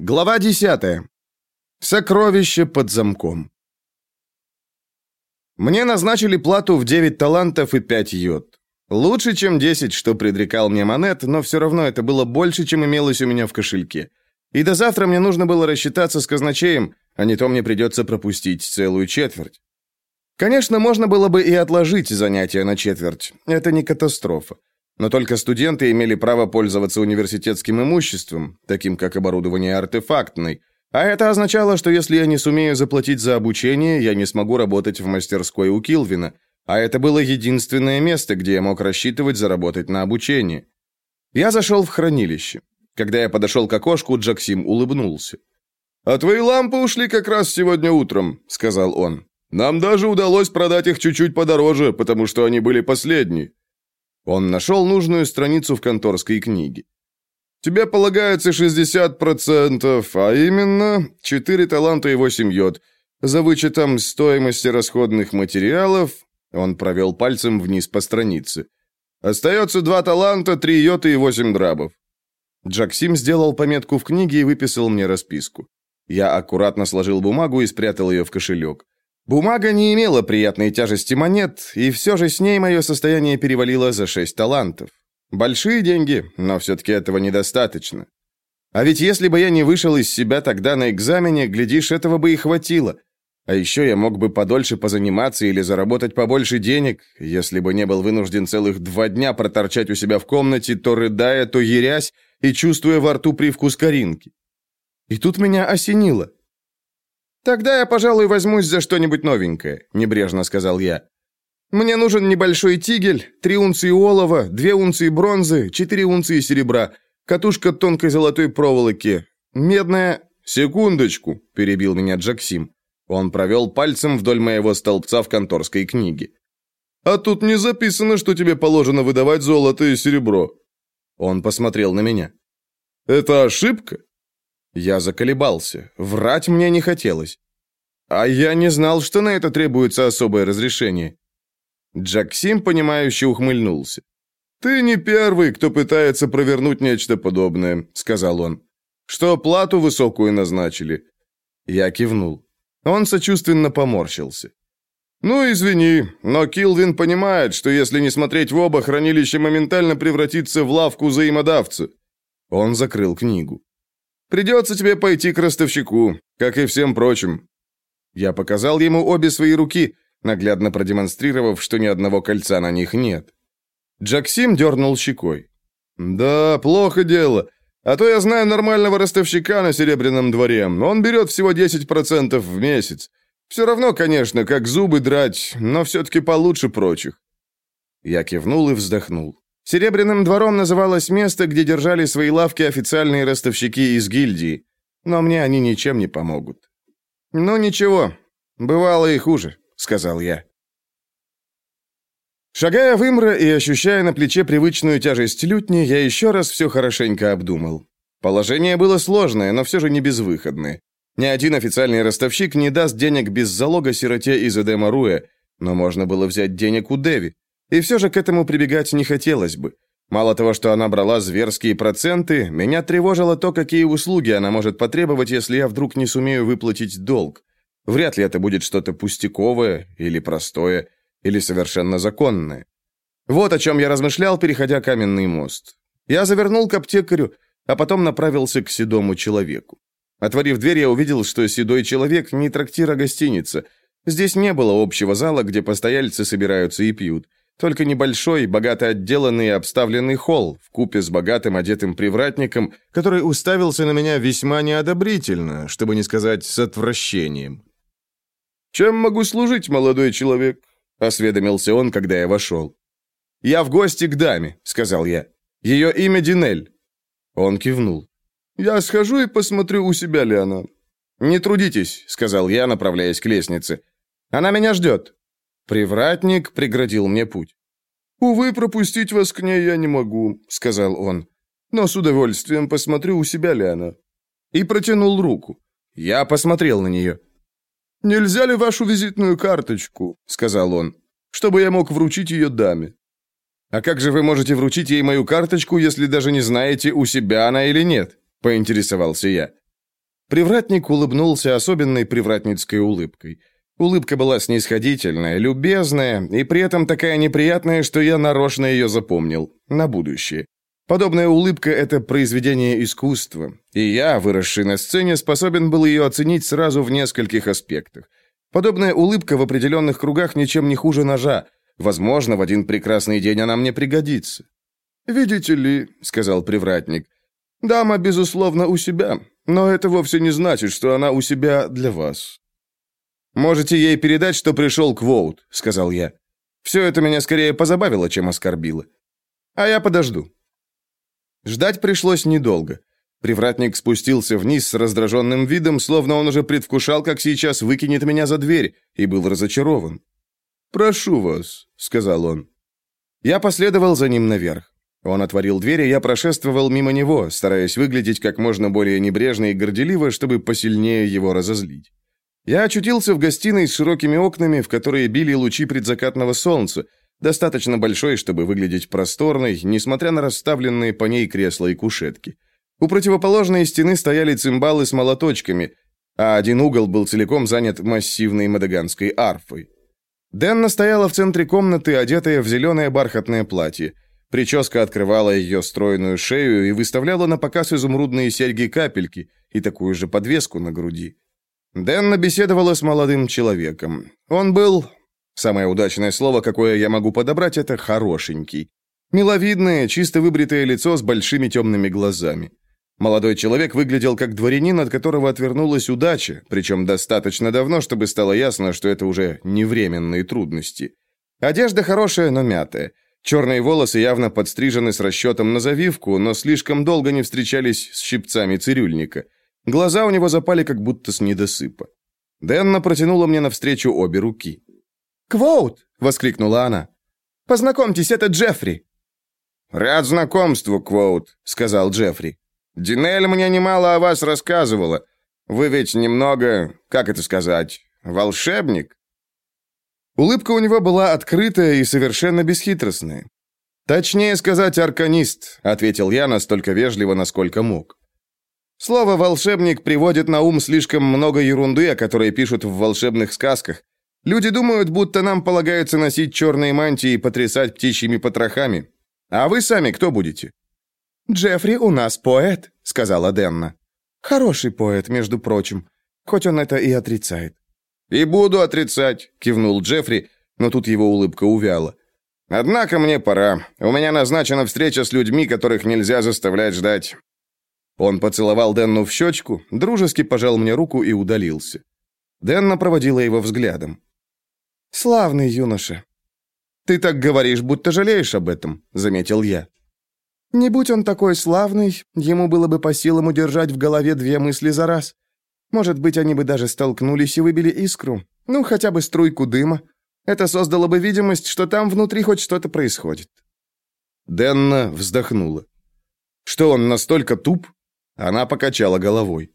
Глава 10. Сокровище под замком. Мне назначили плату в 9 талантов и 5 йод. Лучше, чем 10, что предрекал мне монет, но все равно это было больше, чем имелось у меня в кошельке. И до завтра мне нужно было рассчитаться с казначеем, а не то мне придется пропустить целую четверть. Конечно, можно было бы и отложить занятия на четверть. Это не катастрофа. Но только студенты имели право пользоваться университетским имуществом, таким как оборудование артефактной. А это означало, что если я не сумею заплатить за обучение, я не смогу работать в мастерской у Килвина. А это было единственное место, где я мог рассчитывать заработать на обучение. Я зашел в хранилище. Когда я подошел к окошку, Джаксим улыбнулся. «А твои лампы ушли как раз сегодня утром», — сказал он. «Нам даже удалось продать их чуть-чуть подороже, потому что они были последние. Он нашел нужную страницу в конторской книге. «Тебе полагается 60%, а именно 4 таланта и 8 йод. За вычетом стоимости расходных материалов...» Он провел пальцем вниз по странице. «Остается 2 таланта, 3 йота и 8 драбов». Джаксим сделал пометку в книге и выписал мне расписку. Я аккуратно сложил бумагу и спрятал ее в кошелек. Бумага не имела приятной тяжести монет, и все же с ней мое состояние перевалило за шесть талантов. Большие деньги, но все-таки этого недостаточно. А ведь если бы я не вышел из себя тогда на экзамене, глядишь, этого бы и хватило. А еще я мог бы подольше позаниматься или заработать побольше денег, если бы не был вынужден целых два дня проторчать у себя в комнате, то рыдая, то ерясь и чувствуя во рту привкус коринки. И тут меня осенило. «Тогда я, пожалуй, возьмусь за что-нибудь новенькое», — небрежно сказал я. «Мне нужен небольшой тигель, три унции олова, две унции бронзы, четыре унции серебра, катушка тонкой золотой проволоки, медная...» «Секундочку», — перебил меня Джаксим. Он провел пальцем вдоль моего столбца в конторской книге. «А тут не записано, что тебе положено выдавать золото и серебро». Он посмотрел на меня. «Это ошибка?» Я заколебался. Врать мне не хотелось. А я не знал, что на это требуется особое разрешение. Джаксим, понимающе ухмыльнулся. «Ты не первый, кто пытается провернуть нечто подобное», — сказал он. «Что плату высокую назначили?» Я кивнул. Он сочувственно поморщился. «Ну, извини, но Килвин понимает, что если не смотреть в оба, хранилище моментально превратится в лавку взаимодавца». Он закрыл книгу. Придется тебе пойти к ростовщику, как и всем прочим». Я показал ему обе свои руки, наглядно продемонстрировав, что ни одного кольца на них нет. Джаксим дернул щекой. «Да, плохо дело. А то я знаю нормального ростовщика на Серебряном дворе. Он берет всего 10% в месяц. Все равно, конечно, как зубы драть, но все-таки получше прочих». Я кивнул и вздохнул. Серебряным двором называлось место, где держали свои лавки официальные ростовщики из гильдии, но мне они ничем не помогут. «Ну ничего, бывало и хуже», — сказал я. Шагая в Имра и ощущая на плече привычную тяжесть лютни, я еще раз все хорошенько обдумал. Положение было сложное, но все же не безвыходное. Ни один официальный ростовщик не даст денег без залога сироте из Эдема Руэ, но можно было взять денег у Деви. И все же к этому прибегать не хотелось бы. Мало того, что она брала зверские проценты, меня тревожило то, какие услуги она может потребовать, если я вдруг не сумею выплатить долг. Вряд ли это будет что-то пустяковое или простое, или совершенно законное. Вот о чем я размышлял, переходя каменный мост. Я завернул к аптекарю, а потом направился к седому человеку. Отворив дверь, я увидел, что седой человек не трактир, а гостиница. Здесь не было общего зала, где постояльцы собираются и пьют. Только небольшой, богато отделанный и обставленный холл, в купе с богатым одетым привратником, который уставился на меня весьма неодобрительно, чтобы не сказать с отвращением. «Чем могу служить, молодой человек?» — осведомился он, когда я вошел. «Я в гости к даме», — сказал я. «Ее имя Динель». Он кивнул. «Я схожу и посмотрю, у себя ли она». «Не трудитесь», — сказал я, направляясь к лестнице. «Она меня ждет». Привратник преградил мне путь. «Увы, пропустить вас к ней я не могу», — сказал он. «Но с удовольствием посмотрю, у себя ли она». И протянул руку. Я посмотрел на нее. «Нельзя ли вашу визитную карточку?» — сказал он. «Чтобы я мог вручить ее даме». «А как же вы можете вручить ей мою карточку, если даже не знаете, у себя она или нет?» — поинтересовался я. Привратник улыбнулся особенной привратницкой улыбкой. Улыбка была снисходительная, любезная и при этом такая неприятная, что я нарочно ее запомнил. На будущее. Подобная улыбка – это произведение искусства, и я, выросший на сцене, способен был ее оценить сразу в нескольких аспектах. Подобная улыбка в определенных кругах ничем не хуже ножа. Возможно, в один прекрасный день она мне пригодится. «Видите ли», — сказал привратник, — «дама, безусловно, у себя, но это вовсе не значит, что она у себя для вас». «Можете ей передать, что пришел Квоут», — сказал я. «Все это меня скорее позабавило, чем оскорбило. А я подожду». Ждать пришлось недолго. Привратник спустился вниз с раздраженным видом, словно он уже предвкушал, как сейчас выкинет меня за дверь, и был разочарован. «Прошу вас», — сказал он. Я последовал за ним наверх. Он отворил дверь, и я прошествовал мимо него, стараясь выглядеть как можно более небрежно и горделиво, чтобы посильнее его разозлить. Я очутился в гостиной с широкими окнами, в которые били лучи предзакатного солнца, достаточно большой, чтобы выглядеть просторной, несмотря на расставленные по ней кресла и кушетки. У противоположной стены стояли цимбалы с молоточками, а один угол был целиком занят массивной мадаганской арфой. Дэнна стояла в центре комнаты, одетая в зеленое бархатное платье. Прическа открывала ее стройную шею и выставляла на показ изумрудные серьги-капельки и такую же подвеску на груди. Дэнна беседовала с молодым человеком. Он был... Самое удачное слово, какое я могу подобрать, это «хорошенький». Миловидное, чисто выбритое лицо с большими темными глазами. Молодой человек выглядел как дворянин, от которого отвернулась удача, причем достаточно давно, чтобы стало ясно, что это уже не временные трудности. Одежда хорошая, но мятая. Черные волосы явно подстрижены с расчетом на завивку, но слишком долго не встречались с щипцами цирюльника. Глаза у него запали как будто с недосыпа. Дэнна протянула мне навстречу обе руки. «Квоут!» — воскликнула она. «Познакомьтесь, это Джеффри!» «Рад знакомству, Квоут», — сказал Джеффри. Динель мне немало о вас рассказывала. Вы ведь немного, как это сказать, волшебник?» Улыбка у него была открытая и совершенно бесхитростная. «Точнее сказать, арканист», — ответил я настолько вежливо, насколько мог. Слово «волшебник» приводит на ум слишком много ерунды, о которой пишут в волшебных сказках. Люди думают, будто нам полагается носить черные мантии и потрясать птичьими потрохами. А вы сами кто будете? «Джеффри у нас поэт», — сказала Денна. «Хороший поэт, между прочим, хоть он это и отрицает». «И буду отрицать», — кивнул Джеффри, но тут его улыбка увяла. «Однако мне пора. У меня назначена встреча с людьми, которых нельзя заставлять ждать». Он поцеловал Денну в щечку, дружески пожал мне руку и удалился. Денна проводила его взглядом. «Славный юноша». «Ты так говоришь, будто жалеешь об этом», — заметил я. Не будь он такой славный, ему было бы по силам удержать в голове две мысли за раз. Может быть, они бы даже столкнулись и выбили искру. Ну, хотя бы струйку дыма. Это создало бы видимость, что там внутри хоть что-то происходит. Денна вздохнула. Что он настолько туп? Она покачала головой.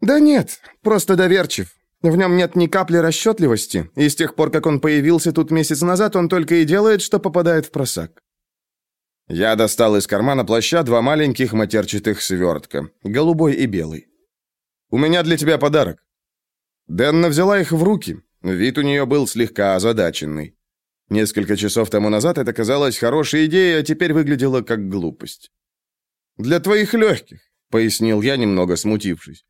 Да нет, просто доверчив. В нем нет ни капли расчетливости, и с тех пор, как он появился тут месяц назад, он только и делает, что попадает в просак. Я достал из кармана плаща два маленьких матерчатых свертка, голубой и белый. «У меня для тебя подарок». Дэнна взяла их в руки. Вид у нее был слегка озадаченный. Несколько часов тому назад это казалось хорошей идеей, а теперь выглядело как глупость. «Для твоих легких», — пояснил я, немного смутившись.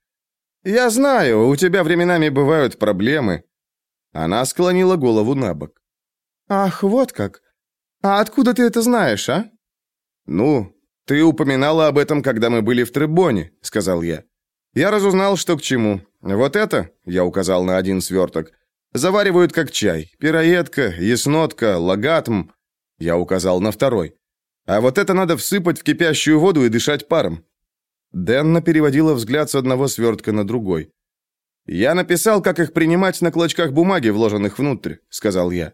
«Я знаю, у тебя временами бывают проблемы». Она склонила голову на бок. «Ах, вот как. А откуда ты это знаешь, а?» «Ну, ты упоминала об этом, когда мы были в Требоне», — сказал я. «Я разузнал, что к чему. Вот это, — я указал на один сверток, — заваривают как чай. Пироедка, яснотка, лагатм. Я указал на второй. А вот это надо всыпать в кипящую воду и дышать паром». Дэнна переводила взгляд с одного свертка на другой. «Я написал, как их принимать на клочках бумаги, вложенных внутрь», — сказал я.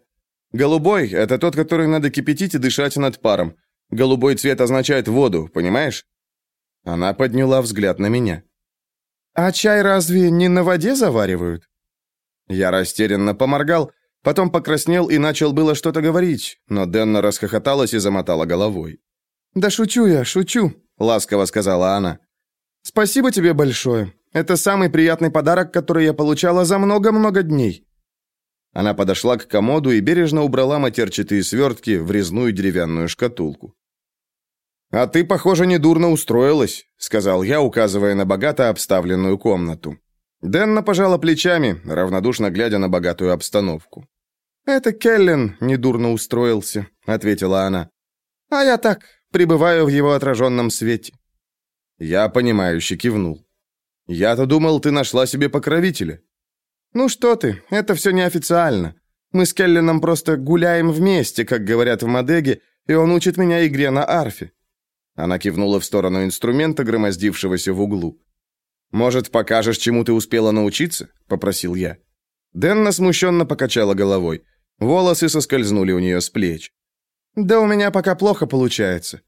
«Голубой — это тот, который надо кипятить и дышать над паром. Голубой цвет означает воду, понимаешь?» Она подняла взгляд на меня. «А чай разве не на воде заваривают?» Я растерянно поморгал, потом покраснел и начал было что-то говорить, но Денна расхохоталась и замотала головой. «Да шучу я, шучу», — ласково сказала она. «Спасибо тебе большое. Это самый приятный подарок, который я получала за много-много дней». Она подошла к комоду и бережно убрала матерчатые свертки в резную деревянную шкатулку. «А ты, похоже, недурно устроилась», — сказал я, указывая на богато обставленную комнату. Дэнна пожала плечами, равнодушно глядя на богатую обстановку. «Это Келлен недурно устроился», — ответила она. «А я так, пребываю в его отраженном свете». Я, понимающе кивнул. «Я-то думал, ты нашла себе покровителя». «Ну что ты, это все неофициально. Мы с Келленом просто гуляем вместе, как говорят в Мадеге, и он учит меня игре на арфе». Она кивнула в сторону инструмента, громоздившегося в углу. «Может, покажешь, чему ты успела научиться?» — попросил я. Дэнна смущенно покачала головой. Волосы соскользнули у нее с плеч. «Да у меня пока плохо получается».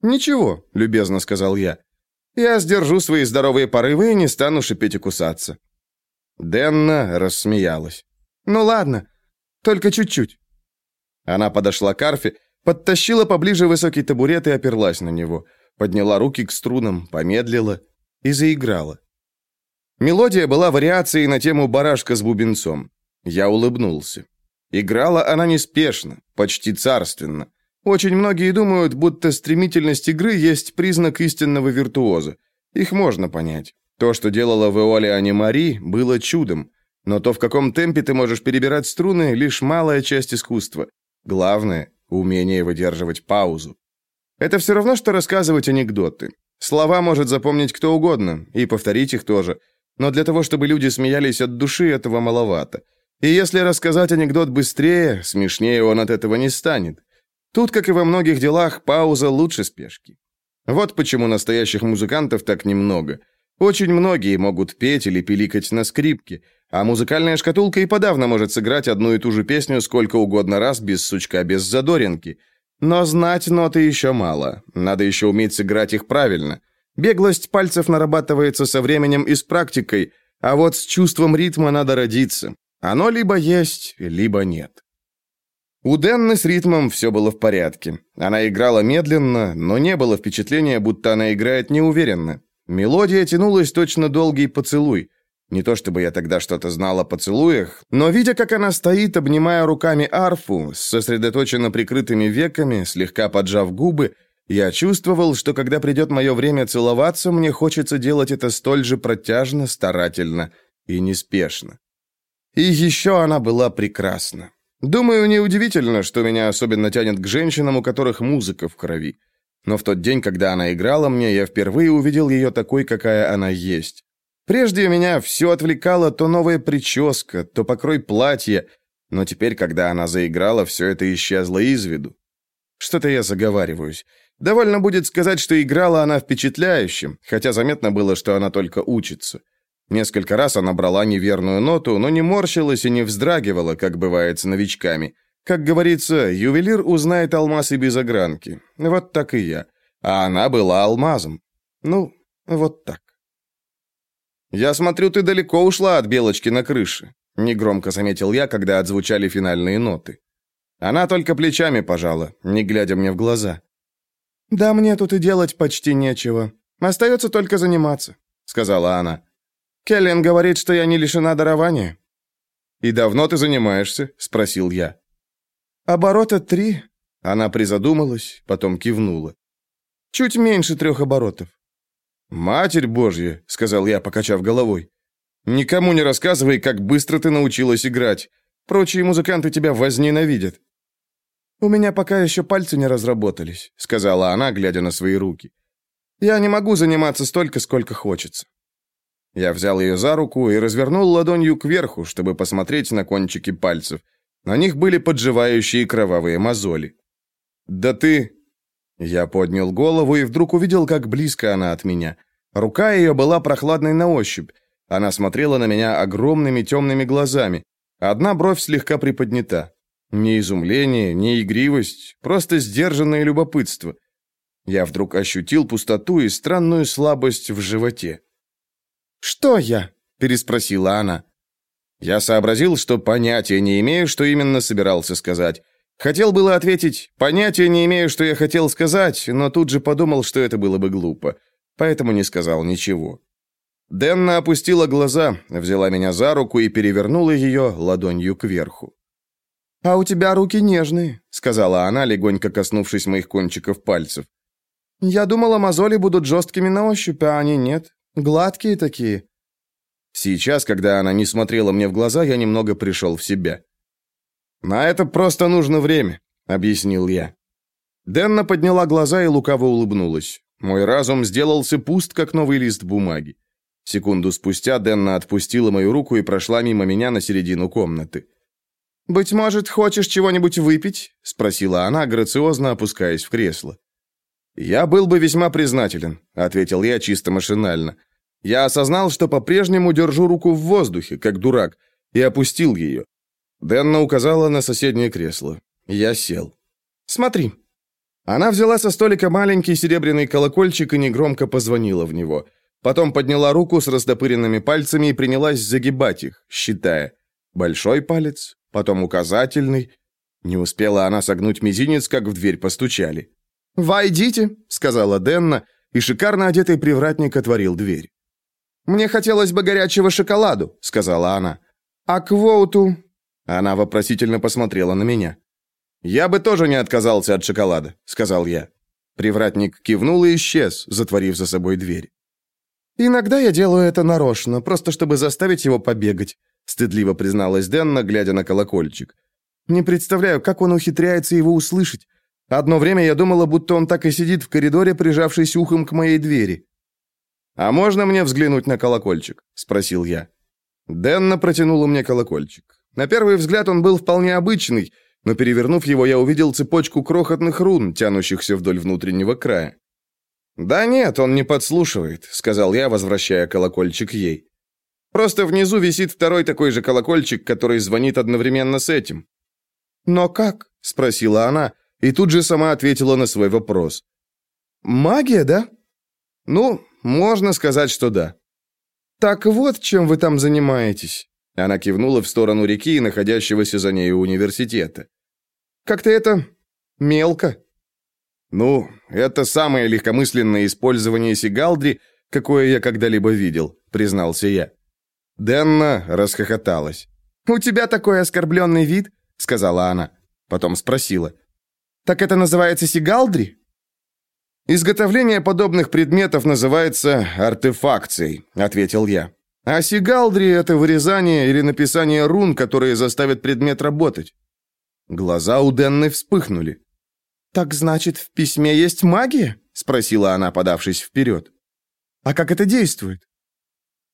«Ничего», — любезно сказал я. «Я сдержу свои здоровые порывы и не стану шипеть и кусаться». Дэнна рассмеялась. «Ну ладно, только чуть-чуть». Она подошла к арфе, подтащила поближе высокий табурет и оперлась на него, подняла руки к струнам, помедлила и заиграла. Мелодия была вариацией на тему «Барашка с бубенцом». Я улыбнулся. Играла она неспешно, почти царственно. Очень многие думают, будто стремительность игры есть признак истинного виртуоза. Их можно понять. То, что делала в Эоле Ани Мари, было чудом. Но то, в каком темпе ты можешь перебирать струны, лишь малая часть искусства. Главное — умение выдерживать паузу. Это все равно, что рассказывать анекдоты. Слова может запомнить кто угодно, и повторить их тоже. Но для того, чтобы люди смеялись от души, этого маловато. И если рассказать анекдот быстрее, смешнее он от этого не станет. Тут, как и во многих делах, пауза лучше спешки. Вот почему настоящих музыкантов так немного – очень многие могут петь или пиликать на скрипке, а музыкальная шкатулка и подавно может сыграть одну и ту же песню сколько угодно раз без сучка, без задоринки. Но знать ноты еще мало. Надо еще уметь сыграть их правильно. Беглость пальцев нарабатывается со временем и с практикой, а вот с чувством ритма надо родиться. Оно либо есть, либо нет. У Денны с ритмом все было в порядке. Она играла медленно, но не было впечатления, будто она играет неуверенно. Мелодия тянулась точно долгий поцелуй. Не то чтобы я тогда что-то знал о поцелуях, но видя, как она стоит, обнимая руками арфу, сосредоточенно прикрытыми веками, слегка поджав губы, я чувствовал, что когда придет мое время целоваться, мне хочется делать это столь же протяжно, старательно и неспешно. И еще она была прекрасна. Думаю, неудивительно, что меня особенно тянет к женщинам, у которых музыка в крови. Но в тот день, когда она играла мне, я впервые увидел ее такой, какая она есть. Прежде меня все отвлекало то новая прическа, то покрой платья, но теперь, когда она заиграла, все это исчезло из виду. Что-то я заговариваюсь. Довольно будет сказать, что играла она впечатляющим, хотя заметно было, что она только учится. Несколько раз она брала неверную ноту, но не морщилась и не вздрагивала, как бывает с новичками. Как говорится, ювелир узнает алмаз и без огранки. Вот так и я. А она была алмазом. Ну, вот так. «Я смотрю, ты далеко ушла от белочки на крыше», — негромко заметил я, когда отзвучали финальные ноты. Она только плечами пожала, не глядя мне в глаза. «Да мне тут и делать почти нечего. Остается только заниматься», — сказала она. «Келлен говорит, что я не лишена дарования». «И давно ты занимаешься?» — спросил я. «Оборота три». Она призадумалась, потом кивнула. «Чуть меньше трех оборотов». «Матерь Божья», — сказал я, покачав головой. «Никому не рассказывай, как быстро ты научилась играть. Прочие музыканты тебя возненавидят». «У меня пока еще пальцы не разработались», — сказала она, глядя на свои руки. «Я не могу заниматься столько, сколько хочется». Я взял ее за руку и развернул ладонью кверху, чтобы посмотреть на кончики пальцев. На них были подживающие кровавые мозоли. «Да ты...» Я поднял голову и вдруг увидел, как близко она от меня. Рука ее была прохладной на ощупь. Она смотрела на меня огромными темными глазами. Одна бровь слегка приподнята. Ни изумление, ни игривость, просто сдержанное любопытство. Я вдруг ощутил пустоту и странную слабость в животе. «Что я?» – переспросила она. Я сообразил, что понятия не имею, что именно собирался сказать. Хотел было ответить «понятия не имею, что я хотел сказать», но тут же подумал, что это было бы глупо, поэтому не сказал ничего. Денна опустила глаза, взяла меня за руку и перевернула ее ладонью кверху. «А у тебя руки нежные», — сказала она, легонько коснувшись моих кончиков пальцев. «Я думала, мозоли будут жесткими на ощупь, а они нет. Гладкие такие». Сейчас, когда она не смотрела мне в глаза, я немного пришел в себя. «На это просто нужно время», — объяснил я. Денна подняла глаза и лукаво улыбнулась. Мой разум сделался пуст, как новый лист бумаги. Секунду спустя Денна отпустила мою руку и прошла мимо меня на середину комнаты. «Быть может, хочешь чего-нибудь выпить?» — спросила она, грациозно опускаясь в кресло. «Я был бы весьма признателен», — ответил я чисто машинально. Я осознал, что по-прежнему держу руку в воздухе, как дурак, и опустил ее. Денна указала на соседнее кресло. Я сел. «Смотри». Она взяла со столика маленький серебряный колокольчик и негромко позвонила в него. Потом подняла руку с растопыренными пальцами и принялась загибать их, считая. Большой палец, потом указательный. Не успела она согнуть мизинец, как в дверь постучали. «Войдите», — сказала Денна, и шикарно одетый привратник отворил дверь. «Мне хотелось бы горячего шоколаду», — сказала она. «А квоуту?» Она вопросительно посмотрела на меня. «Я бы тоже не отказался от шоколада», — сказал я. Привратник кивнул и исчез, затворив за собой дверь. «Иногда я делаю это нарочно, просто чтобы заставить его побегать стыдливо призналась Денна, глядя на колокольчик. Не представляю, как он ухитряется его услышать. Одно время я думала, будто он так и сидит в коридоре, прижавшись ухом к моей двери. А можно мне взглянуть на колокольчик, спросил я. Денна протянула мне колокольчик. На первый взгляд он был вполне обычный, но перевернув его, я увидел цепочку крохотных рун, тянущихся вдоль внутреннего края. «Да нет, он не подслушивает», — сказал я, возвращая колокольчик ей. Просто внизу висит второй такой же колокольчик, который звонит одновременно с этим». «Но как?» — спросила она, и тут же сама ответила на свой вопрос. «Магия, да?» «Ну, можно сказать, что да». «Так вот, чем вы там занимаетесь». Она кивнула в сторону реки и находящегося за ней университета. «Как-то это... мелко». «Ну, это самое легкомысленное использование Сигалдри, какое я когда-либо видел», — признался я. Денна расхохоталась. «У тебя такой оскорбленный вид», — сказала она. Потом спросила. «Так это называется сигалдри?» «Изготовление подобных предметов называется артефакцией», — ответил я. «А сигалдри — это вырезание или написание рун, которые заставят предмет работать». Глаза у Денны вспыхнули. «Так значит, в письме есть магия?» — спросила она, подавшись вперед. «А как это действует?»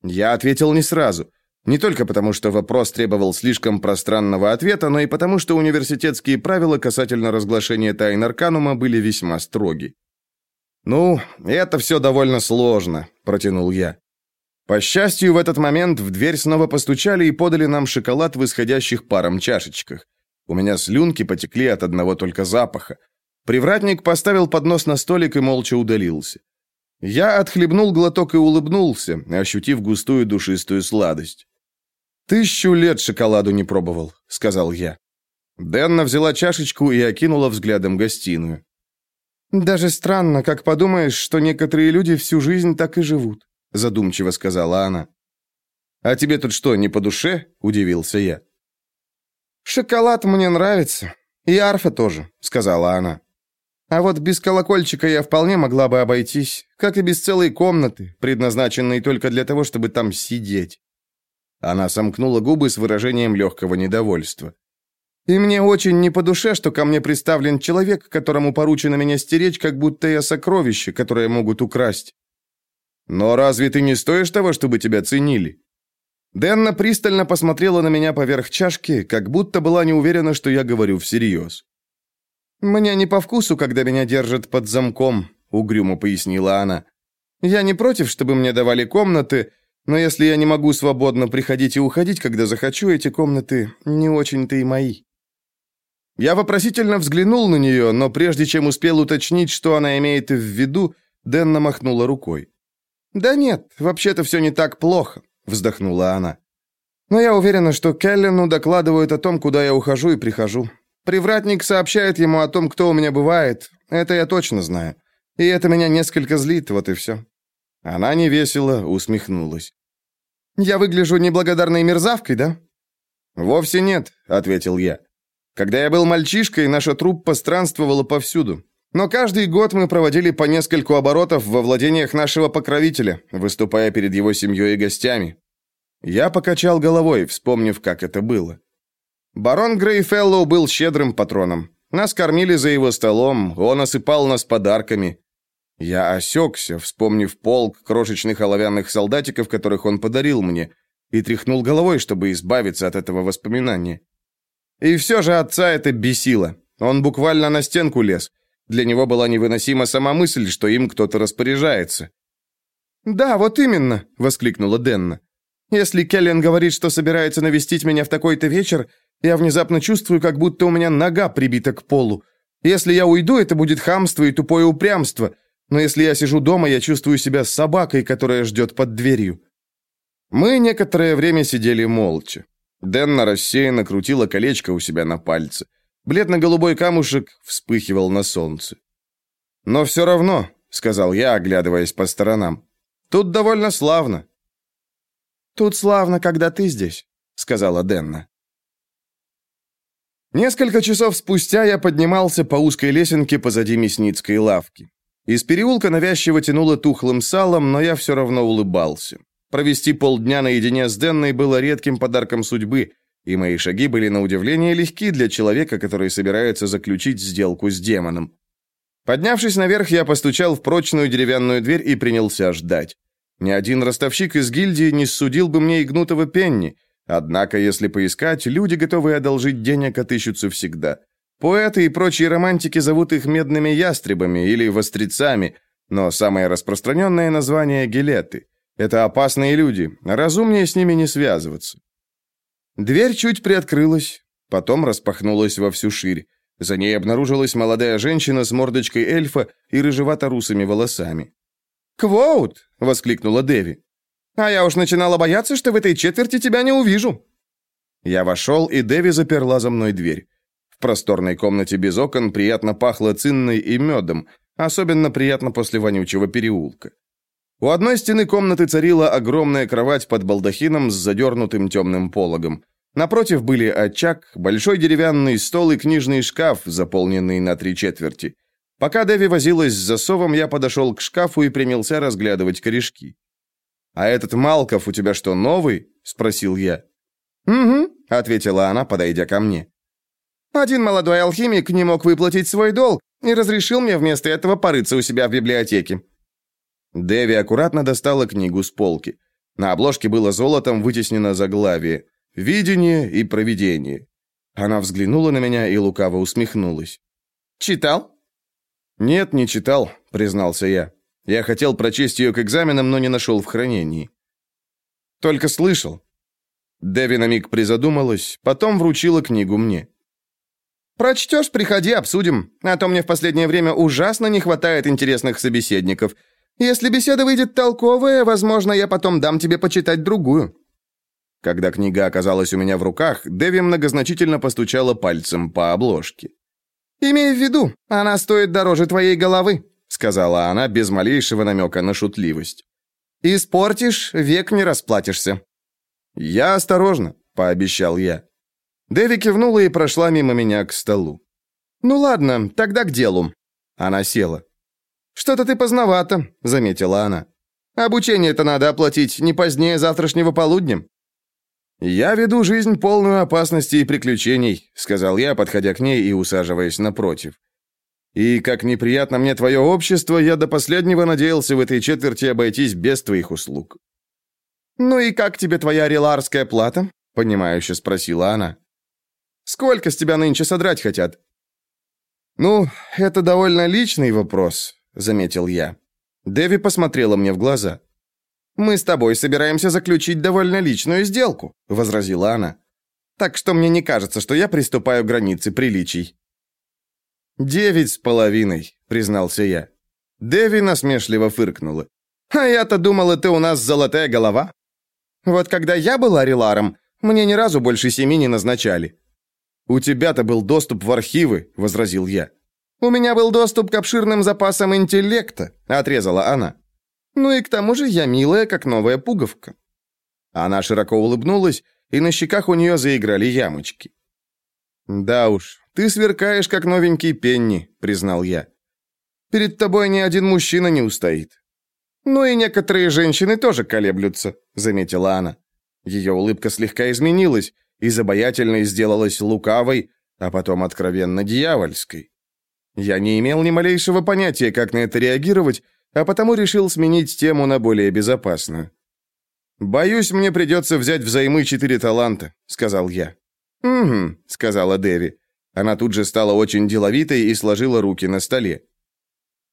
Я ответил не сразу. Не только потому, что вопрос требовал слишком пространного ответа, но и потому, что университетские правила касательно разглашения тайн Арканума были весьма строги. «Ну, это все довольно сложно», — протянул я. По счастью, в этот момент в дверь снова постучали и подали нам шоколад в исходящих паром чашечках. У меня слюнки потекли от одного только запаха. Привратник поставил поднос на столик и молча удалился. Я отхлебнул глоток и улыбнулся, ощутив густую душистую сладость. «Тысячу лет шоколаду не пробовал», — сказал я. Дэнна взяла чашечку и окинула взглядом гостиную. «Даже странно, как подумаешь, что некоторые люди всю жизнь так и живут», — задумчиво сказала она. «А тебе тут что, не по душе?» — удивился я. «Шоколад мне нравится. И арфа тоже», — сказала она. А вот без колокольчика я вполне могла бы обойтись, как и без целой комнаты, предназначенной только для того, чтобы там сидеть. Она сомкнула губы с выражением легкого недовольства. И мне очень не по душе, что ко мне представлен человек, которому поручено меня стеречь, как будто я сокровище, которое могут украсть. Но разве ты не стоишь того, чтобы тебя ценили? Дэнна пристально посмотрела на меня поверх чашки, как будто была не уверена, что я говорю всерьез. «Мне не по вкусу, когда меня держат под замком», — угрюмо пояснила она. «Я не против, чтобы мне давали комнаты, но если я не могу свободно приходить и уходить, когда захочу, эти комнаты не очень-то и мои». Я вопросительно взглянул на нее, но прежде чем успел уточнить, что она имеет в виду, Дэнна махнула рукой. «Да нет, вообще-то все не так плохо», — вздохнула она. «Но я уверена, что Келлену докладывают о том, куда я ухожу и прихожу. Привратник сообщает ему о том, кто у меня бывает. Это я точно знаю. И это меня несколько злит, вот и все. Она невесело усмехнулась. «Я выгляжу неблагодарной мерзавкой, да?» «Вовсе нет», — ответил я. «Когда я был мальчишкой, наша труппа странствовала повсюду. Но каждый год мы проводили по нескольку оборотов во владениях нашего покровителя, выступая перед его семьей и гостями. Я покачал головой, вспомнив, как это было. Барон Грейфеллоу был щедрым патроном. Нас кормили за его столом, он осыпал нас подарками. Я осекся, вспомнив полк крошечных оловянных солдатиков, которых он подарил мне, и тряхнул головой, чтобы избавиться от этого воспоминания. И все же отца это бесило. Он буквально на стенку лез. Для него была невыносима сама мысль, что им кто-то распоряжается. «Да, вот именно!» — воскликнула Денна. «Если Келлен говорит, что собирается навестить меня в такой-то вечер, я внезапно чувствую, как будто у меня нога прибита к полу. Если я уйду, это будет хамство и тупое упрямство, но если я сижу дома, я чувствую себя собакой, которая ждет под дверью». Мы некоторое время сидели молча. Денна рассеянно крутила колечко у себя на пальце. Бледно-голубой камушек вспыхивал на солнце. «Но все равно», — сказал я, оглядываясь по сторонам, — «тут довольно славно». «Тут славно, когда ты здесь», — сказала Денна. Несколько часов спустя я поднимался по узкой лесенке позади мясницкой лавки. Из переулка навязчиво тянуло тухлым салом, но я все равно улыбался. Провести полдня наедине с Денной было редким подарком судьбы, и мои шаги были на удивление легки для человека, который собирается заключить сделку с демоном. Поднявшись наверх, я постучал в прочную деревянную дверь и принялся ждать. Ни один ростовщик из гильдии не судил бы мне и гнутого пенни, однако, если поискать, люди, готовые одолжить денег, отыщутся всегда. Поэты и прочие романтики зовут их медными ястребами или вострецами, но самое распространенное название – гелеты. Это опасные люди, разумнее с ними не связываться. Дверь чуть приоткрылась, потом распахнулась во всю ширь. За ней обнаружилась молодая женщина с мордочкой эльфа и рыжевато-русыми волосами. «Квоут!» — воскликнула Деви. «А я уж начинала бояться, что в этой четверти тебя не увижу». Я вошел, и Деви заперла за мной дверь. В просторной комнате без окон приятно пахло цинной и медом, особенно приятно после вонючего переулка. У одной стены комнаты царила огромная кровать под балдахином с задернутым темным пологом. Напротив были очаг, большой деревянный стол и книжный шкаф, заполненный на три четверти. Пока Дэви возилась с засовом, я подошел к шкафу и принялся разглядывать корешки. «А этот Малков у тебя что, новый?» — спросил я. «Угу», — ответила она, подойдя ко мне. «Один молодой алхимик не мог выплатить свой долг и разрешил мне вместо этого порыться у себя в библиотеке. Дэви аккуратно достала книгу с полки. На обложке было золотом вытеснено заглавие «Видение и провидение». Она взглянула на меня и лукаво усмехнулась. «Читал?» «Нет, не читал», — признался я. Я хотел прочесть ее к экзаменам, но не нашел в хранении. «Только слышал». Дэви на миг призадумалась, потом вручила книгу мне. «Прочтешь, приходи, обсудим. А то мне в последнее время ужасно не хватает интересных собеседников. Если беседа выйдет толковая, возможно, я потом дам тебе почитать другую». Когда книга оказалась у меня в руках, Дэви многозначительно постучала пальцем по обложке. «Имей в виду, она стоит дороже твоей головы», сказала она без малейшего намека на шутливость. «Испортишь, век не расплатишься». «Я осторожно», — пообещал я. Дэви кивнула и прошла мимо меня к столу. «Ну ладно, тогда к делу». Она села. «Что-то ты поздновато», — заметила она. «Обучение-то надо оплатить не позднее завтрашнего полудня». «Я веду жизнь полную опасностей и приключений», — сказал я, подходя к ней и усаживаясь напротив. «И как неприятно мне твое общество, я до последнего надеялся в этой четверти обойтись без твоих услуг». «Ну и как тебе твоя реларская плата?» — понимающе спросила она. «Сколько с тебя нынче содрать хотят?» «Ну, это довольно личный вопрос», — заметил я. Дэви посмотрела мне в глаза. «Мы с тобой собираемся заключить довольно личную сделку», — возразила она. «Так что мне не кажется, что я приступаю к границе приличий». «Девять с половиной», — признался я. Дэви насмешливо фыркнула. «А я-то думала, ты у нас золотая голова. Вот когда я была реларом, мне ни разу больше семи не назначали». «У тебя-то был доступ в архивы», — возразил я. «У меня был доступ к обширным запасам интеллекта», — отрезала она. Ну и к тому же я милая, как новая пуговка». Она широко улыбнулась, и на щеках у нее заиграли ямочки. «Да уж, ты сверкаешь, как новенький Пенни», — признал я. «Перед тобой ни один мужчина не устоит». «Ну и некоторые женщины тоже колеблются», — заметила она. Ее улыбка слегка изменилась, из обаятельной сделалась лукавой, а потом откровенно дьявольской. Я не имел ни малейшего понятия, как на это реагировать, а потому решил сменить тему на более безопасную. «Боюсь, мне придется взять взаймы четыре таланта», — сказал я. «Угу», — сказала Дэви. Она тут же стала очень деловитой и сложила руки на столе.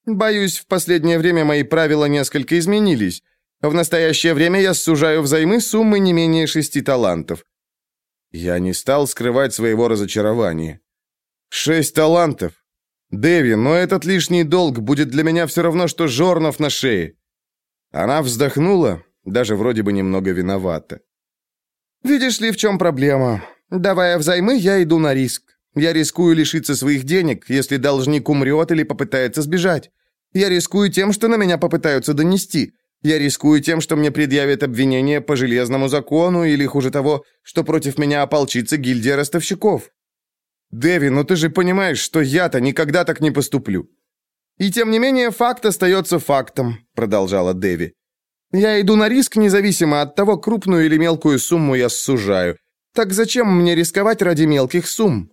«Боюсь, в последнее время мои правила несколько изменились. В настоящее время я сужаю взаймы суммы не менее шести талантов». Я не стал скрывать своего разочарования. «Шесть талантов? Дэви, но этот лишний долг будет для меня все равно, что жорнов на шее». Она вздохнула, даже вроде бы немного виновата. «Видишь ли, в чем проблема? Давая взаймы, я иду на риск. Я рискую лишиться своих денег, если должник умрет или попытается сбежать. Я рискую тем, что на меня попытаются донести. Я рискую тем, что мне предъявят обвинение по железному закону или, хуже того, что против меня ополчится гильдия ростовщиков. Дэви, ну ты же понимаешь, что я-то никогда так не поступлю. И тем не менее, факт остается фактом, продолжала Дэви. Я иду на риск независимо от того, крупную или мелкую сумму я сужаю. Так зачем мне рисковать ради мелких сумм?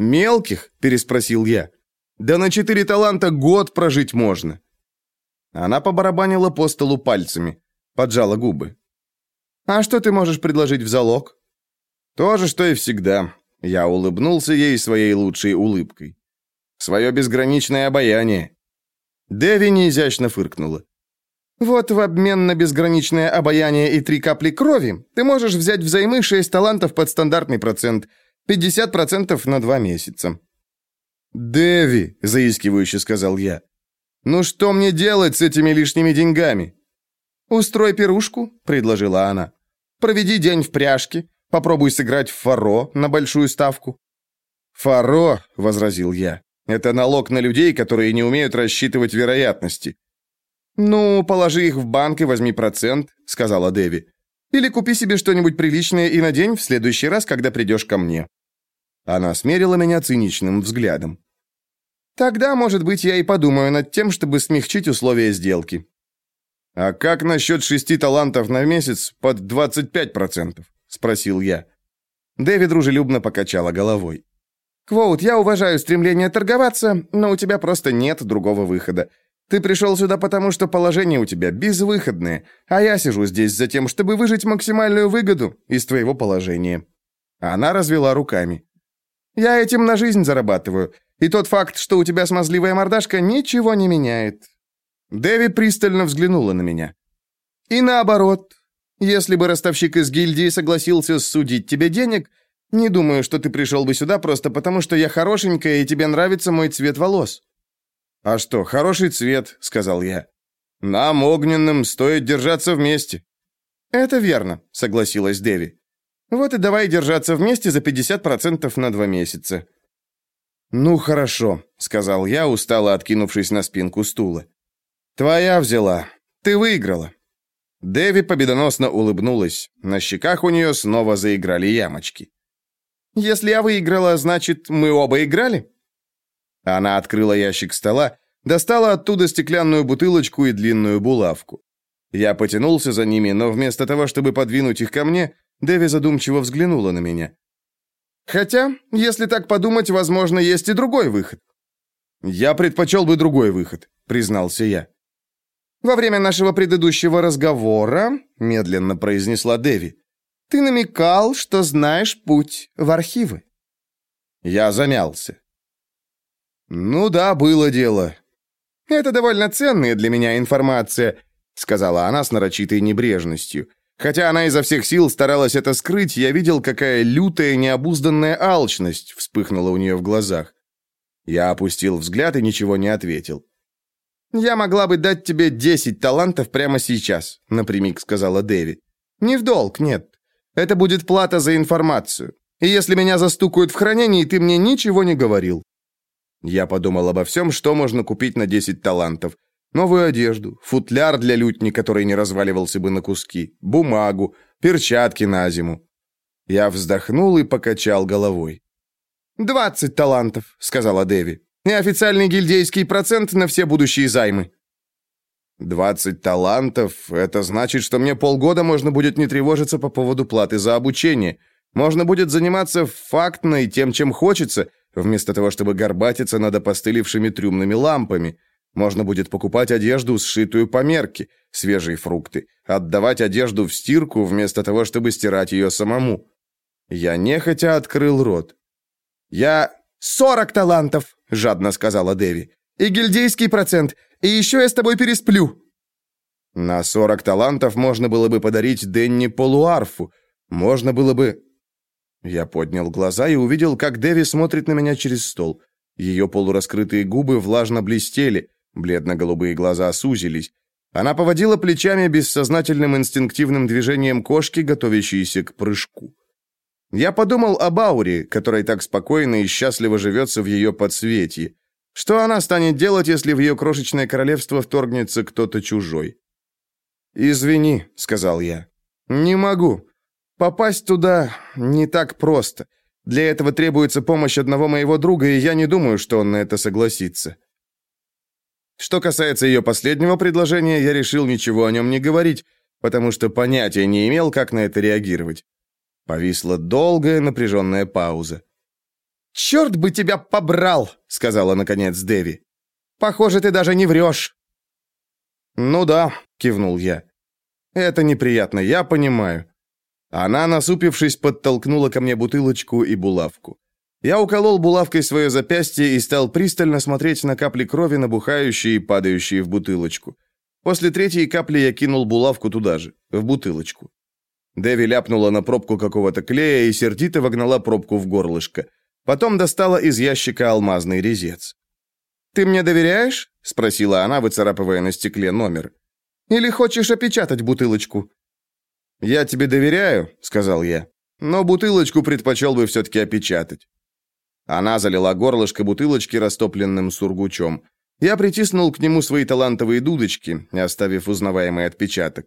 Мелких? переспросил я. Да на четыре таланта год прожить можно. Она побарабанила по столу пальцами, поджала губы. А что ты можешь предложить в залог? То же, что и всегда. Я улыбнулся ей своей лучшей улыбкой. Свое безграничное обаяние. Дэви неизящно фыркнула. Вот в обмен на безграничное обаяние и три капли крови ты можешь взять взаймы шесть талантов под стандартный процент, 50% на два месяца. «Дэви», — заискивающе сказал я, — «ну что мне делать с этими лишними деньгами?» «Устрой пирушку», — предложила она. «Проведи день в пряжке, попробуй сыграть в фаро на большую ставку». «Фаро», — возразил я, — «это налог на людей, которые не умеют рассчитывать вероятности. «Ну, положи их в банк и возьми процент», — сказала Дэви. «Или купи себе что-нибудь приличное и надень в следующий раз, когда придешь ко мне». Она смерила меня циничным взглядом. «Тогда, может быть, я и подумаю над тем, чтобы смягчить условия сделки». «А как насчет шести талантов на месяц под 25%?» — спросил я. Дэви дружелюбно покачала головой. «Квоут, я уважаю стремление торговаться, но у тебя просто нет другого выхода. Ты пришел сюда потому, что положение у тебя безвыходное, а я сижу здесь за тем, чтобы выжить максимальную выгоду из твоего положения». Она развела руками. «Я этим на жизнь зарабатываю, и тот факт, что у тебя смазливая мордашка, ничего не меняет». Дэви пристально взглянула на меня. «И наоборот, если бы ростовщик из гильдии согласился судить тебе денег, не думаю, что ты пришел бы сюда просто потому, что я хорошенькая и тебе нравится мой цвет волос». «А что, хороший цвет», — сказал я. «Нам, огненным, стоит держаться вместе». «Это верно», — согласилась Деви. «Вот и давай держаться вместе за 50% на два месяца». «Ну, хорошо», — сказал я, устало откинувшись на спинку стула. «Твоя взяла. Ты выиграла». Дэви победоносно улыбнулась. На щеках у нее снова заиграли ямочки. «Если я выиграла, значит, мы оба играли?» Она открыла ящик стола, достала оттуда стеклянную бутылочку и длинную булавку. Я потянулся за ними, но вместо того, чтобы подвинуть их ко мне, Дэви задумчиво взглянула на меня. «Хотя, если так подумать, возможно, есть и другой выход». «Я предпочел бы другой выход», — признался я. «Во время нашего предыдущего разговора», — медленно произнесла Дэви, «ты намекал, что знаешь путь в архивы». Я замялся. «Ну да, было дело». «Это довольно ценная для меня информация», — сказала она с нарочитой небрежностью. Хотя она изо всех сил старалась это скрыть, я видел, какая лютая, необузданная алчность вспыхнула у нее в глазах. Я опустил взгляд и ничего не ответил. «Я могла бы дать тебе десять талантов прямо сейчас», — напрямик сказала Дэви. «Не в долг, нет. Это будет плата за информацию. И если меня застукают в хранении, ты мне ничего не говорил. Я подумал обо всем, что можно купить на 10 талантов. Новую одежду, футляр для лютни, который не разваливался бы на куски, бумагу, перчатки на зиму. Я вздохнул и покачал головой. «Двадцать талантов», — сказала Деви. «И официальный гильдейский процент на все будущие займы». «Двадцать талантов — это значит, что мне полгода можно будет не тревожиться по поводу платы за обучение. Можно будет заниматься фактно и тем, чем хочется, вместо того, чтобы горбатиться над опостылевшими трюмными лампами. Можно будет покупать одежду, сшитую по мерке, свежие фрукты, отдавать одежду в стирку, вместо того, чтобы стирать ее самому. Я нехотя открыл рот. «Я...» «Сорок талантов!» — жадно сказала Деви. «И гильдейский процент, и еще я с тобой пересплю!» На сорок талантов можно было бы подарить Денни полуарфу. Можно было бы... Я поднял глаза и увидел, как Деви смотрит на меня через стол. Ее полураскрытые губы влажно блестели, бледно-голубые глаза сузились. Она поводила плечами бессознательным инстинктивным движением кошки, готовящейся к прыжку. Я подумал об Ауре, которая так спокойно и счастливо живется в ее подсветье. Что она станет делать, если в ее крошечное королевство вторгнется кто-то чужой? «Извини», — сказал я. «Не могу. Попасть туда не так просто. Для этого требуется помощь одного моего друга, и я не думаю, что он на это согласится». Что касается ее последнего предложения, я решил ничего о нем не говорить, потому что понятия не имел, как на это реагировать. Повисла долгая напряженная пауза. «Черт бы тебя побрал!» — сказала наконец Дэви. «Похоже, ты даже не врешь». «Ну да», — кивнул я. «Это неприятно, я понимаю». Она, насупившись, подтолкнула ко мне бутылочку и булавку. Я уколол булавкой свое запястье и стал пристально смотреть на капли крови, набухающие и падающие в бутылочку. После третьей капли я кинул булавку туда же, в бутылочку. Дэви ляпнула на пробку какого-то клея и сердито вогнала пробку в горлышко. Потом достала из ящика алмазный резец. «Ты мне доверяешь?» — спросила она, выцарапывая на стекле номер. «Или хочешь опечатать бутылочку?» «Я тебе доверяю», — сказал я, «но бутылочку предпочел бы все-таки опечатать». Она залила горлышко бутылочки растопленным сургучом. Я притиснул к нему свои талантовые дудочки, оставив узнаваемый отпечаток.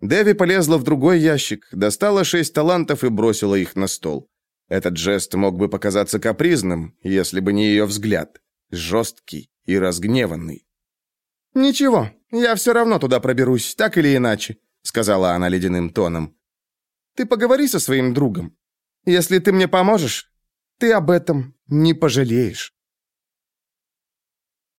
Дэви полезла в другой ящик, достала шесть талантов и бросила их на стол. Этот жест мог бы показаться капризным, если бы не ее взгляд. Жесткий и разгневанный. «Ничего, я все равно туда проберусь, так или иначе», сказала она ледяным тоном. «Ты поговори со своим другом. Если ты мне поможешь, ты об этом не пожалеешь».